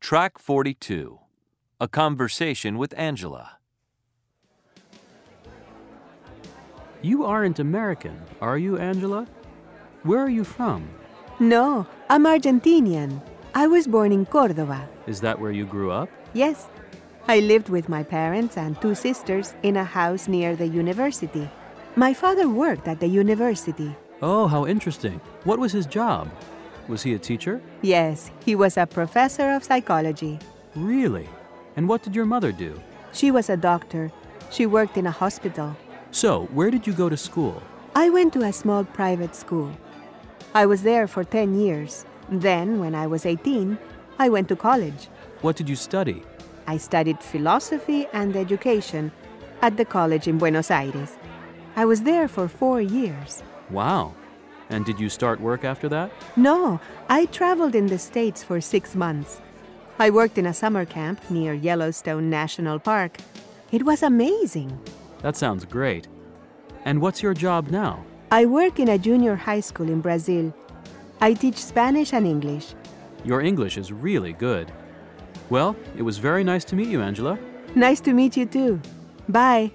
Track 42 A Conversation with Angela. You aren't American, are you, Angela? Where are you from? No, I'm Argentinian. I was born in Córdoba. Is that where you grew up? Yes. I lived with my parents and two sisters in a house near the university. My father worked at the university. Oh, how interesting. What was his job? Was he a teacher? Yes, he was a professor of psychology. Really? And what did your mother do? She was a doctor. She worked in a hospital. So, where did you go to school? I went to a small private school. I was there for 10 years. Then, when I was 18, I went to college. What did you study? I studied philosophy and education at the college in Buenos Aires. I was there for four years. Wow. And did you start work after that? No, I traveled in the States for six months. I worked in a summer camp near Yellowstone National Park. It was amazing. That sounds great. And what's your job now? I work in a junior high school in Brazil. I teach Spanish and English. Your English is really good. Well, it was very nice to meet you, Angela. Nice to meet you too. Bye.